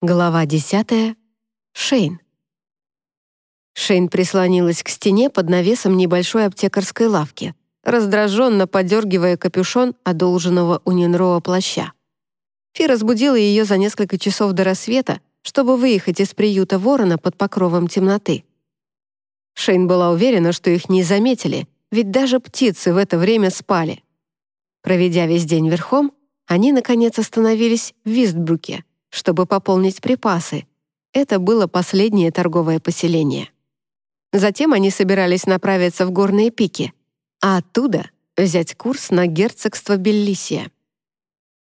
Глава 10. Шейн. Шейн прислонилась к стене под навесом небольшой аптекарской лавки, раздраженно подергивая капюшон одолженного у Нинроа плаща. Фи разбудила ее за несколько часов до рассвета, чтобы выехать из приюта ворона под покровом темноты. Шейн была уверена, что их не заметили, ведь даже птицы в это время спали. Проведя весь день верхом, они, наконец, остановились в Вистбруке — чтобы пополнить припасы. Это было последнее торговое поселение. Затем они собирались направиться в горные пики, а оттуда взять курс на герцогство Беллисия.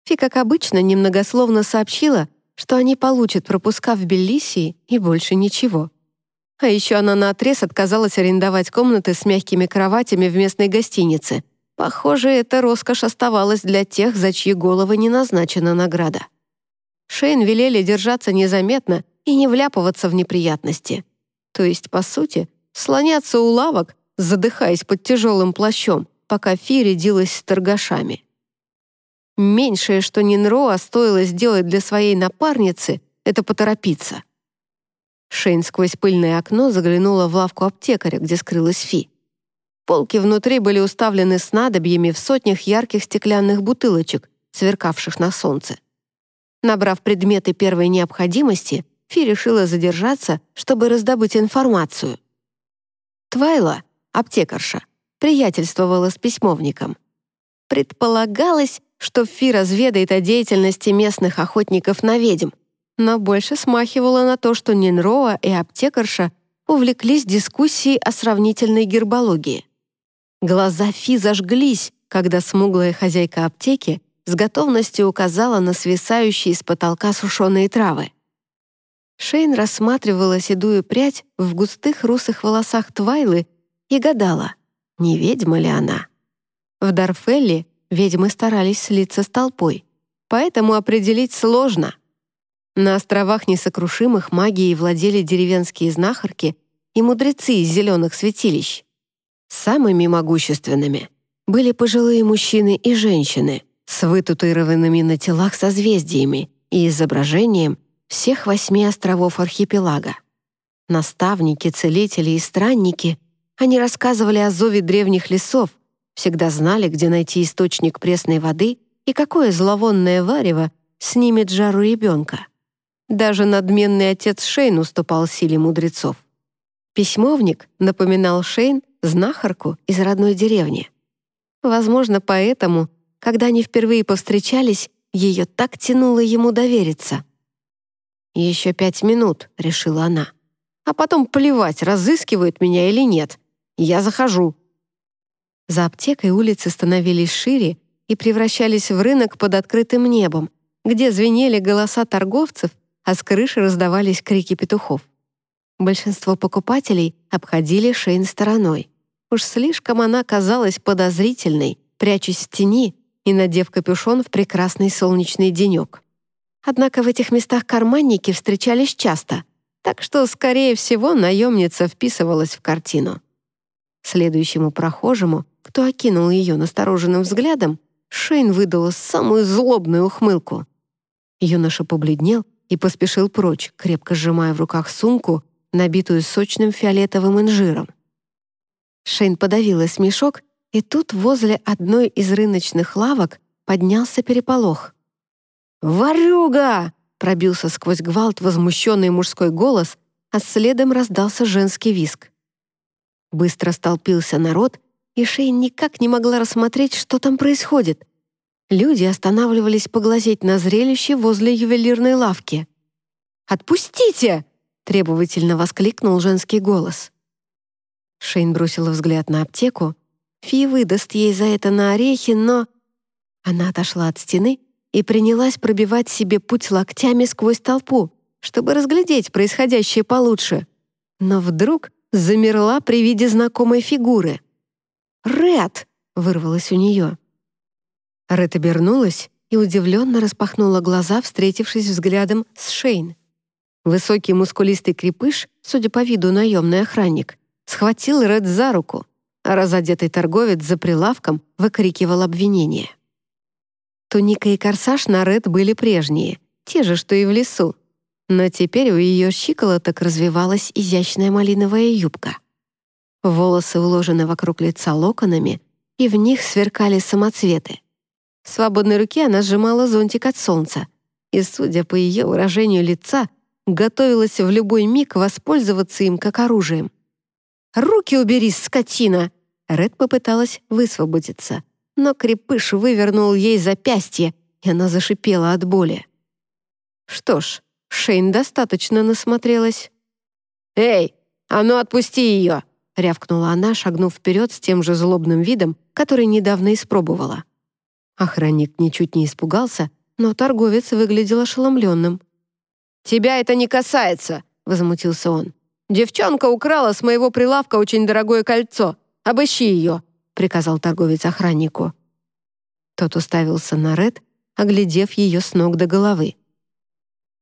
Фи, как обычно, немногословно сообщила, что они получат пропуска в Беллисии и больше ничего. А еще она наотрез отказалась арендовать комнаты с мягкими кроватями в местной гостинице. Похоже, эта роскошь оставалась для тех, за чьи головы не назначена награда. Шейн велели держаться незаметно и не вляпываться в неприятности. То есть, по сути, слоняться у лавок, задыхаясь под тяжелым плащом, пока Фи рядилась с торгашами. Меньшее, что Нинроа стоило сделать для своей напарницы, это поторопиться. Шейн сквозь пыльное окно заглянула в лавку аптекаря, где скрылась Фи. Полки внутри были уставлены снадобьями в сотнях ярких стеклянных бутылочек, сверкавших на солнце. Набрав предметы первой необходимости, Фи решила задержаться, чтобы раздобыть информацию. Твайла, аптекарша, приятельствовала с письмовником. Предполагалось, что Фи разведает о деятельности местных охотников на ведьм, но больше смахивало на то, что Нинроа и аптекарша увлеклись дискуссией о сравнительной гербологии. Глаза Фи зажглись, когда смуглая хозяйка аптеки с готовностью указала на свисающие с потолка сушеные травы. Шейн рассматривала седую прядь в густых русых волосах Твайлы и гадала, не ведьма ли она. В Дарфелле ведьмы старались слиться с толпой, поэтому определить сложно. На островах несокрушимых магией владели деревенские знахарки и мудрецы из зеленых святилищ. Самыми могущественными были пожилые мужчины и женщины, с вытатуированными на телах созвездиями и изображением всех восьми островов архипелага. Наставники, целители и странники, они рассказывали о зове древних лесов, всегда знали, где найти источник пресной воды и какое зловонное варево снимет жару ребенка. Даже надменный отец Шейн уступал силе мудрецов. Письмовник напоминал Шейн знахарку из родной деревни. Возможно, поэтому когда они впервые повстречались, ее так тянуло ему довериться. «Еще пять минут», — решила она. «А потом плевать, разыскивают меня или нет. Я захожу». За аптекой улицы становились шире и превращались в рынок под открытым небом, где звенели голоса торговцев, а с крыши раздавались крики петухов. Большинство покупателей обходили Шейн стороной. Уж слишком она казалась подозрительной, прячась в тени и надев капюшон в прекрасный солнечный денек. Однако в этих местах карманники встречались часто, так что, скорее всего, наемница вписывалась в картину. Следующему прохожему, кто окинул ее настороженным взглядом, Шейн выдала самую злобную ухмылку. Юноша побледнел и поспешил прочь, крепко сжимая в руках сумку, набитую сочным фиолетовым инжиром. Шейн подавила смешок и тут возле одной из рыночных лавок поднялся переполох. «Ворюга!» — пробился сквозь гвалт возмущенный мужской голос, а следом раздался женский виск. Быстро столпился народ, и Шейн никак не могла рассмотреть, что там происходит. Люди останавливались поглазеть на зрелище возле ювелирной лавки. «Отпустите!» — требовательно воскликнул женский голос. Шейн бросила взгляд на аптеку, Фи выдаст ей за это на орехи, но... Она отошла от стены и принялась пробивать себе путь локтями сквозь толпу, чтобы разглядеть происходящее получше. Но вдруг замерла при виде знакомой фигуры. «Ред!» — вырвалось у нее. Ред обернулась и удивленно распахнула глаза, встретившись взглядом с Шейн. Высокий мускулистый крепыш, судя по виду наемный охранник, схватил Ред за руку — разодетый торговец за прилавком выкрикивал обвинения. Туника и корсаж на Ред были прежние, те же, что и в лесу. но теперь у ее щиколоток развивалась изящная малиновая юбка. Волосы уложены вокруг лица локонами, и в них сверкали самоцветы. В свободной руке она сжимала зонтик от солнца, и, судя по ее выражению лица, готовилась в любой миг воспользоваться им как оружием. «Руки убери, скотина!» Ред попыталась высвободиться, но крепыш вывернул ей запястье, и она зашипела от боли. Что ж, Шейн достаточно насмотрелась. «Эй, а ну отпусти ее!» — рявкнула она, шагнув вперед с тем же злобным видом, который недавно испробовала. Охранник ничуть не испугался, но торговец выглядел ошеломленным. «Тебя это не касается!» — возмутился он. «Девчонка украла с моего прилавка очень дорогое кольцо. Обыщи ее!» — приказал торговец охраннику. Тот уставился на Ред, оглядев ее с ног до головы.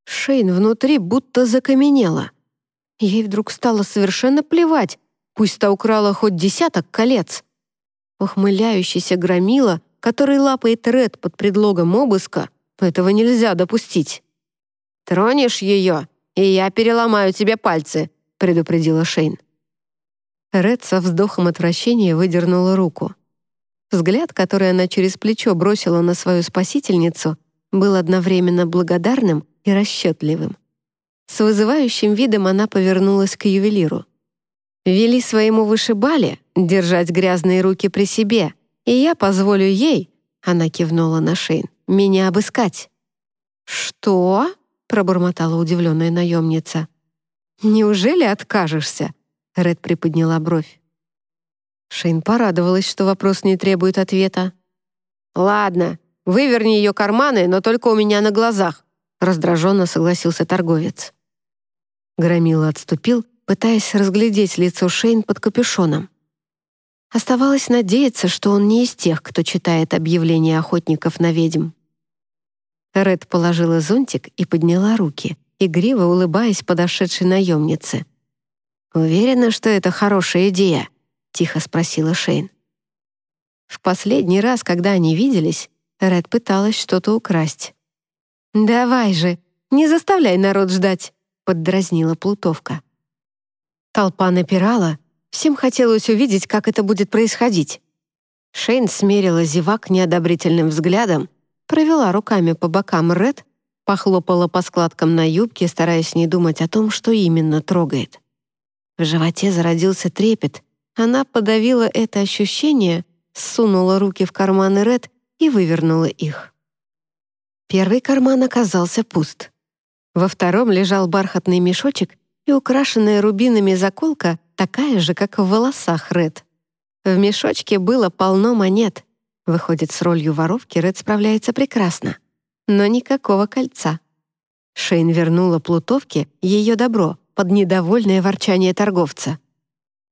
Шейн внутри будто закаменела. Ей вдруг стало совершенно плевать, пусть та украла хоть десяток колец. Ухмыляющийся громила, который лапает Ред под предлогом обыска, этого нельзя допустить. «Тронешь ее, и я переломаю тебе пальцы», — предупредила Шейн. Ред со вздохом отвращения выдернула руку. Взгляд, который она через плечо бросила на свою спасительницу, был одновременно благодарным и расчетливым. С вызывающим видом она повернулась к ювелиру. «Вели своему вышибале держать грязные руки при себе, и я позволю ей», — она кивнула на Шейн, — «меня обыскать». «Что?» — пробормотала удивленная наемница. «Неужели откажешься?» — Ред приподняла бровь. Шейн порадовалась, что вопрос не требует ответа. «Ладно, выверни ее карманы, но только у меня на глазах», раздраженно согласился торговец. Громила отступил, пытаясь разглядеть лицо Шейн под капюшоном. Оставалось надеяться, что он не из тех, кто читает объявления охотников на ведьм. Ред положила зонтик и подняла руки, игриво улыбаясь подошедшей наемнице. «Уверена, что это хорошая идея?» — тихо спросила Шейн. В последний раз, когда они виделись, Ред пыталась что-то украсть. «Давай же, не заставляй народ ждать», — поддразнила Плутовка. Толпа напирала, всем хотелось увидеть, как это будет происходить. Шейн смерила зевак неодобрительным взглядом, провела руками по бокам Ред, похлопала по складкам на юбке, стараясь не думать о том, что именно трогает. В животе зародился трепет, она подавила это ощущение, сунула руки в карманы Ред и вывернула их. Первый карман оказался пуст. Во втором лежал бархатный мешочек и украшенная рубинами заколка, такая же, как в волосах Ред. В мешочке было полно монет. Выходит, с ролью воровки Ред справляется прекрасно. Но никакого кольца. Шейн вернула плутовке ее добро под недовольное ворчание торговца.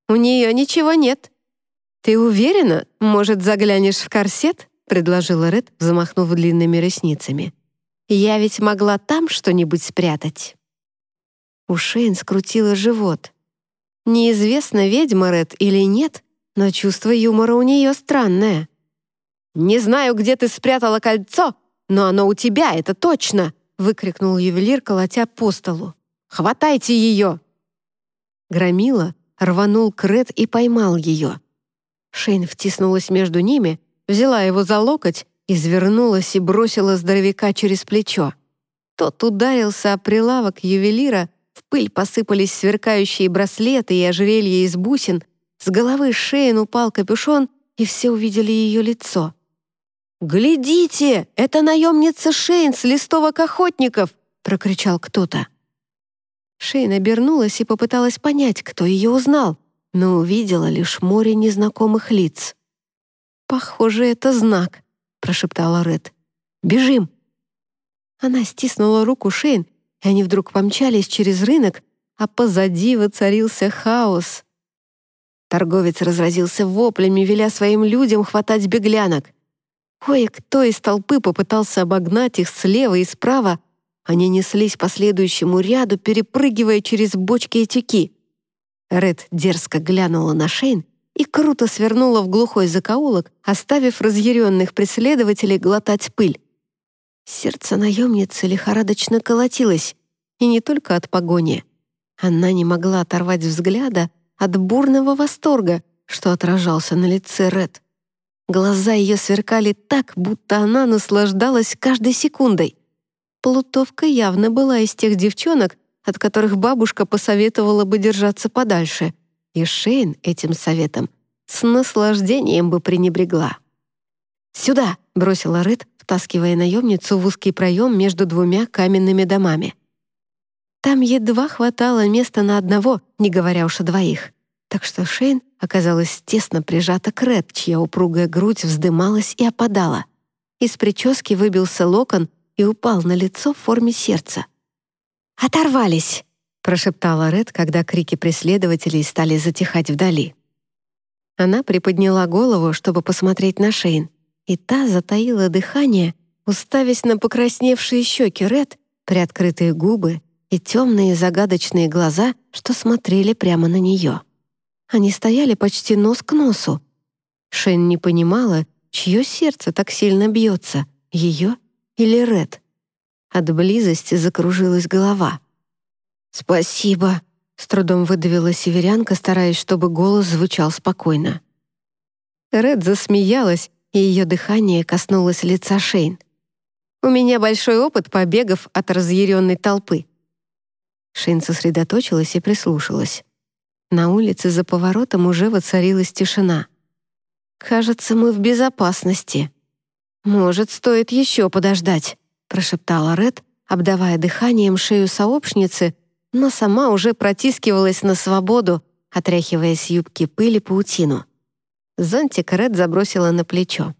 «У нее ничего нет». «Ты уверена? Может, заглянешь в корсет?» — предложила Ред, замахнув длинными ресницами. «Я ведь могла там что-нибудь спрятать». У Шейн скрутила живот. Неизвестно, ведьма Ред или нет, но чувство юмора у нее странное. «Не знаю, где ты спрятала кольцо, но оно у тебя, это точно!» — выкрикнул ювелир, колотя по столу. «Хватайте ее!» Громила рванул к Ред и поймал ее. Шейн втиснулась между ними — взяла его за локоть, извернулась и бросила здоровяка через плечо. Тот ударился о прилавок ювелира, в пыль посыпались сверкающие браслеты и ожерелья из бусин, с головы Шейн упал капюшон, и все увидели ее лицо. «Глядите, это наемница Шейн с листовок охотников!» — прокричал кто-то. Шейн обернулась и попыталась понять, кто ее узнал, но увидела лишь море незнакомых лиц. «Похоже, это знак», — прошептала Ред. «Бежим!» Она стиснула руку Шейн, и они вдруг помчались через рынок, а позади воцарился хаос. Торговец разразился воплями, веля своим людям хватать беглянок. Кое-кто из толпы попытался обогнать их слева и справа, они неслись по следующему ряду, перепрыгивая через бочки и тюки. Ред дерзко глянула на Шейн и круто свернула в глухой закоулок, оставив разъяренных преследователей глотать пыль. Сердце наемницы лихорадочно колотилось. и не только от погони. Она не могла оторвать взгляда от бурного восторга, что отражался на лице Ред. Глаза ее сверкали так, будто она наслаждалась каждой секундой. Плутовка явно была из тех девчонок, от которых бабушка посоветовала бы держаться подальше, и Шейн этим советом с наслаждением бы пренебрегла. «Сюда!» — бросила Ред, втаскивая наемницу в узкий проем между двумя каменными домами. Там едва хватало места на одного, не говоря уж о двоих. Так что Шейн оказалась тесно прижата к Ред, чья упругая грудь вздымалась и опадала. Из прически выбился локон и упал на лицо в форме сердца. «Оторвались!» — прошептала Ред, когда крики преследователей стали затихать вдали. Она приподняла голову, чтобы посмотреть на Шейн, и та затаила дыхание, уставясь на покрасневшие щеки Ред, приоткрытые губы и темные загадочные глаза, что смотрели прямо на нее. Они стояли почти нос к носу. Шен не понимала, чье сердце так сильно бьется, ее или Ред. От близости закружилась голова. «Спасибо», — с трудом выдавила северянка, стараясь, чтобы голос звучал спокойно. Ред засмеялась, и ее дыхание коснулось лица Шейн. «У меня большой опыт побегов от разъяренной толпы. Шейн сосредоточилась и прислушалась. На улице за поворотом уже воцарилась тишина. «Кажется, мы в безопасности. Может, стоит еще подождать», прошептала Ред, обдавая дыханием шею сообщницы, но сама уже протискивалась на свободу, отряхивая с юбки пыли паутину. Зонтик Ред забросила на плечо.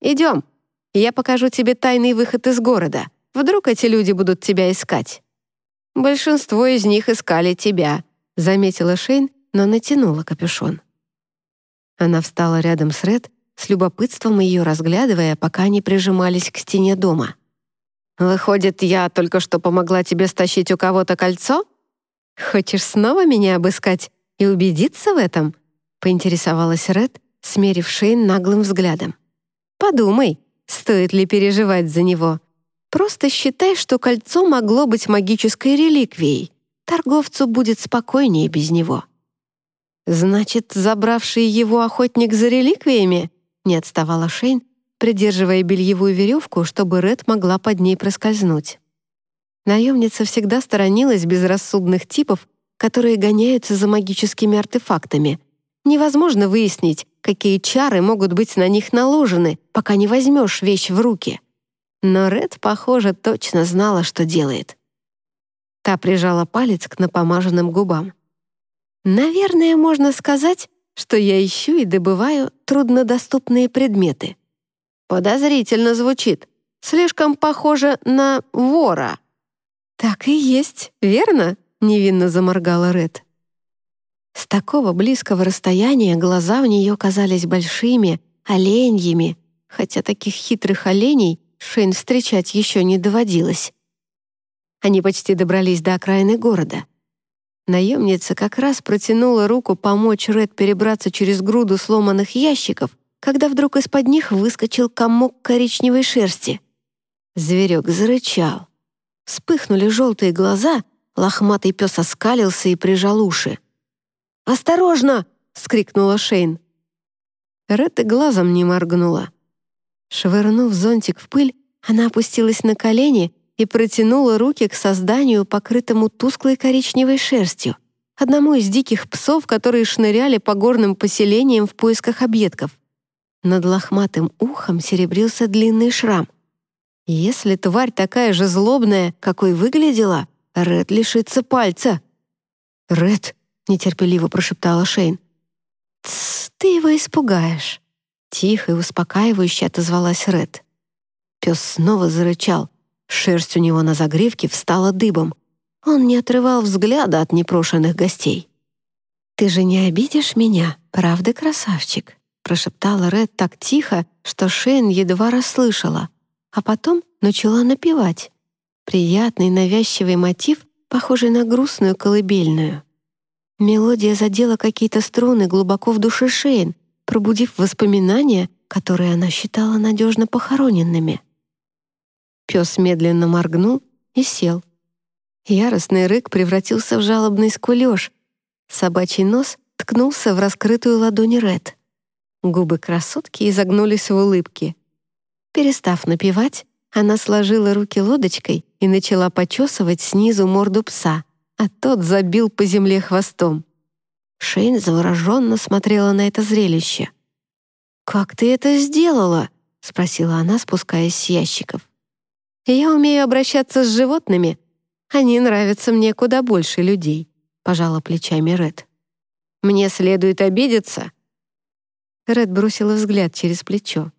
«Идем, я покажу тебе тайный выход из города. Вдруг эти люди будут тебя искать». «Большинство из них искали тебя», — заметила Шейн, но натянула капюшон. Она встала рядом с Ред, с любопытством ее разглядывая, пока они прижимались к стене дома. «Выходит, я только что помогла тебе стащить у кого-то кольцо? Хочешь снова меня обыскать и убедиться в этом?» — поинтересовалась Ред, смерив Шейн наглым взглядом. «Подумай, стоит ли переживать за него. Просто считай, что кольцо могло быть магической реликвией. Торговцу будет спокойнее без него. Значит, забравший его охотник за реликвиями? Не отставала Шейн, придерживая бельевую веревку, чтобы Ред могла под ней проскользнуть. Наемница всегда сторонилась безрассудных типов, которые гоняются за магическими артефактами. Невозможно выяснить, какие чары могут быть на них наложены, пока не возьмешь вещь в руки. Но Ред, похоже, точно знала, что делает. Та прижала палец к напомаженным губам. «Наверное, можно сказать, что я ищу и добываю труднодоступные предметы. Подозрительно звучит. Слишком похоже на вора». «Так и есть, верно?» — невинно заморгала Ред. С такого близкого расстояния глаза у нее казались большими, оленьями, хотя таких хитрых оленей Шейн встречать еще не доводилось. Они почти добрались до окраины города. Наемница как раз протянула руку помочь Ред перебраться через груду сломанных ящиков, когда вдруг из-под них выскочил комок коричневой шерсти. Зверек зарычал. Вспыхнули желтые глаза, лохматый пес оскалился и прижал уши. «Осторожно!» — скрикнула Шейн. Ред и глазом не моргнула. Швырнув зонтик в пыль, она опустилась на колени и протянула руки к созданию, покрытому тусклой коричневой шерстью, одному из диких псов, которые шныряли по горным поселениям в поисках объедков. Над лохматым ухом серебрился длинный шрам. Если тварь такая же злобная, какой выглядела, Ред лишится пальца. «Ред», — нетерпеливо прошептала Шейн. «Тсс, ты его испугаешь». Тихо и успокаивающе отозвалась Ред. Пес снова зарычал. Шерсть у него на загривке встала дыбом. Он не отрывал взгляда от непрошенных гостей. «Ты же не обидишь меня, правда, красавчик?» прошептала Ред так тихо, что Шейн едва расслышала, а потом начала напевать. Приятный навязчивый мотив, похожий на грустную колыбельную. Мелодия задела какие-то струны глубоко в душе Шейн, пробудив воспоминания, которые она считала надежно похороненными. Пес медленно моргнул и сел. Яростный рык превратился в жалобный скулёж. Собачий нос ткнулся в раскрытую ладонь Ред. Губы красотки изогнулись в улыбке. Перестав напевать, она сложила руки лодочкой и начала почесывать снизу морду пса, а тот забил по земле хвостом. Шейн завороженно смотрела на это зрелище. «Как ты это сделала?» — спросила она, спускаясь с ящиков. «Я умею обращаться с животными. Они нравятся мне куда больше людей», — пожала плечами Ред. «Мне следует обидеться?» Ред бросила взгляд через плечо.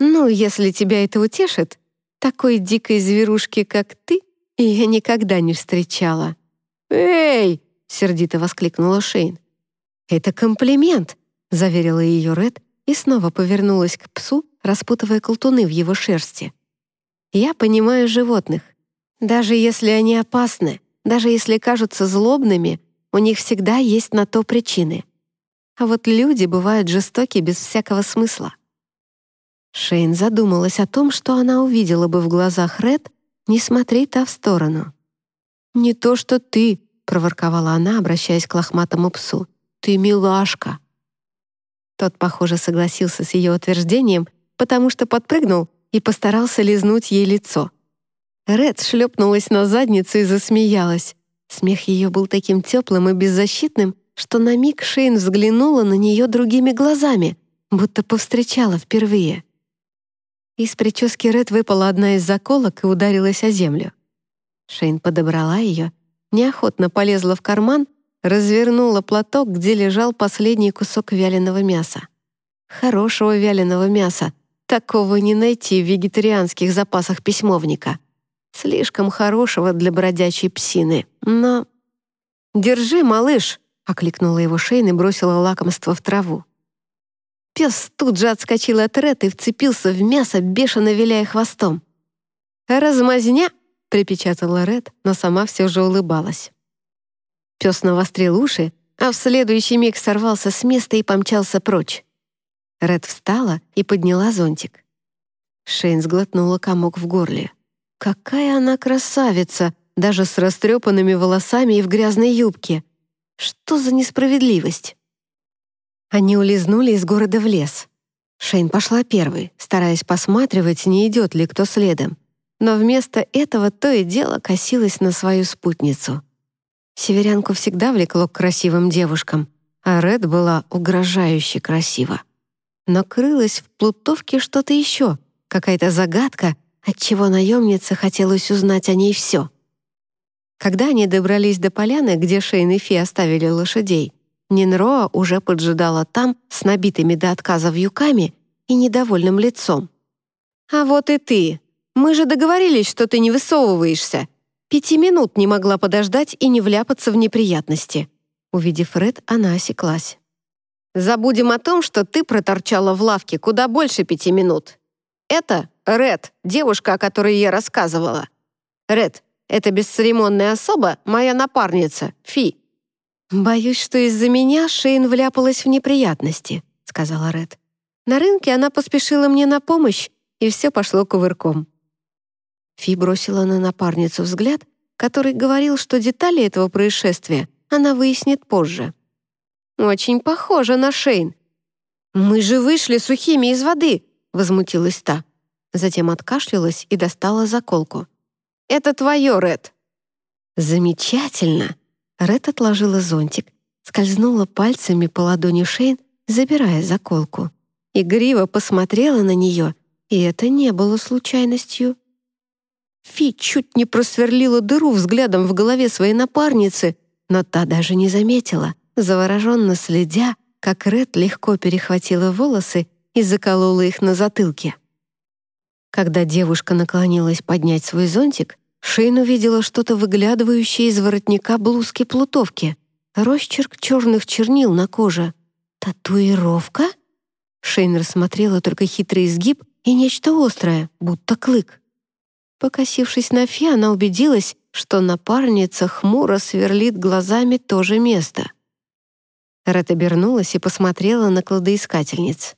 «Ну, если тебя это утешит, такой дикой зверушки, как ты, я никогда не встречала». «Эй!» — сердито воскликнула Шейн. «Это комплимент», — заверила ее Ред и снова повернулась к псу, распутывая колтуны в его шерсти. «Я понимаю животных. Даже если они опасны, даже если кажутся злобными, у них всегда есть на то причины. А вот люди бывают жестоки без всякого смысла. Шейн задумалась о том, что она увидела бы в глазах Ред, не смотри та в сторону. «Не то, что ты», — проворковала она, обращаясь к лохматому псу. «Ты милашка». Тот, похоже, согласился с ее утверждением, потому что подпрыгнул и постарался лизнуть ей лицо. Ред шлепнулась на задницу и засмеялась. Смех ее был таким теплым и беззащитным, что на миг Шейн взглянула на нее другими глазами, будто повстречала впервые. Из прически Ред выпала одна из заколок и ударилась о землю. Шейн подобрала ее, неохотно полезла в карман, развернула платок, где лежал последний кусок вяленого мяса. Хорошего вяленого мяса. Такого не найти в вегетарианских запасах письмовника. Слишком хорошего для бродячей псины, но... «Держи, малыш!» — окликнула его Шейн и бросила лакомство в траву. Пес тут же отскочил от Ред и вцепился в мясо, бешено виляя хвостом. «Размазня!» — припечатала Ред, но сама все же улыбалась. Пес навострил уши, а в следующий миг сорвался с места и помчался прочь. Ред встала и подняла зонтик. Шейн сглотнула комок в горле. «Какая она красавица!» даже с растрепанными волосами и в грязной юбке. Что за несправедливость? Они улизнули из города в лес. Шейн пошла первой, стараясь посматривать, не идет ли кто следом. Но вместо этого то и дело косилась на свою спутницу. Северянку всегда влекло к красивым девушкам, а Ред была угрожающе красива. Но крылась в плутовке что-то еще, какая-то загадка, отчего наемнице хотелось узнать о ней все — когда они добрались до поляны, где Шейн и Фи оставили лошадей, Нинроа уже поджидала там с набитыми до отказа вьюками и недовольным лицом. «А вот и ты! Мы же договорились, что ты не высовываешься!» Пяти минут не могла подождать и не вляпаться в неприятности. Увидев Ред, она осеклась. «Забудем о том, что ты проторчала в лавке куда больше пяти минут. Это Ред, девушка, о которой я рассказывала. Ред, эта бесцеремонная особа — моя напарница, Фи». «Боюсь, что из-за меня Шейн вляпалась в неприятности», — сказала Ред. «На рынке она поспешила мне на помощь, и все пошло кувырком». Фи бросила на напарницу взгляд, который говорил, что детали этого происшествия она выяснит позже. «Очень похоже на Шейн». «Мы же вышли сухими из воды», — возмутилась та. Затем откашлялась и достала заколку. Это твое, Ред». «Замечательно!» Ред отложила зонтик, скользнула пальцами по ладони Шейн, забирая заколку. Игриво посмотрела на нее, и это не было случайностью. Фи чуть не просверлила дыру взглядом в голове своей напарницы, но та даже не заметила, завороженно следя, как Ред легко перехватила волосы и заколола их на затылке. Когда девушка наклонилась поднять свой зонтик, Шейн увидела что-то выглядывающее из воротника блузки плутовки. Росчерк черных чернил на коже. «Татуировка?» Шейн рассмотрела только хитрый изгиб и нечто острое, будто клык. Покосившись на Фи, она убедилась, что напарница хмуро сверлит глазами то же место. Ред обернулась и посмотрела на кладоискательниц.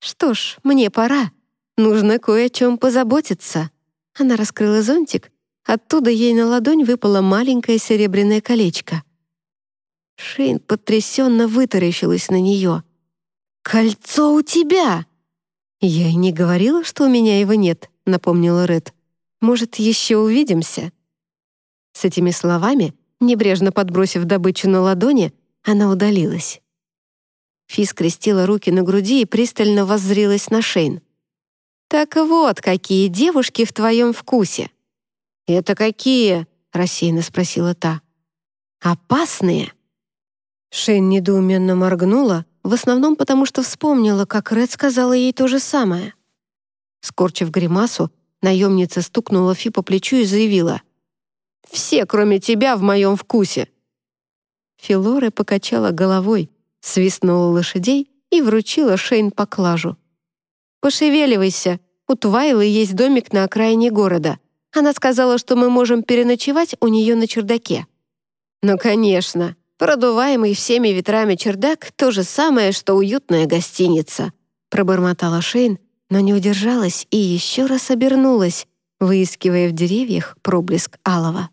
«Что ж, мне пора. Нужно кое о чем позаботиться». Она раскрыла зонтик Оттуда ей на ладонь выпало маленькое серебряное колечко. Шейн потрясенно вытаращилась на нее. «Кольцо у тебя!» «Я и не говорила, что у меня его нет», — напомнила Ред. «Может, еще увидимся?» С этими словами, небрежно подбросив добычу на ладони, она удалилась. Фи скрестила руки на груди и пристально воззрилась на Шейн. «Так вот, какие девушки в твоем вкусе!» «Это какие?» — рассеянно спросила та. «Опасные!» Шейн недоуменно моргнула, в основном потому, что вспомнила, как Ред сказала ей то же самое. Скорчив гримасу, наемница стукнула Фи по плечу и заявила. «Все, кроме тебя, в моем вкусе!» Филоре покачала головой, свистнула лошадей и вручила Шейн поклажу. «Пошевеливайся, у Твайлы есть домик на окраине города. Она сказала, что мы можем переночевать у нее на чердаке». «Ну, конечно!» Продуваемый всеми ветрами чердак — то же самое, что уютная гостиница», — пробормотала Шейн, но не удержалась и еще раз обернулась, выискивая в деревьях проблеск алого.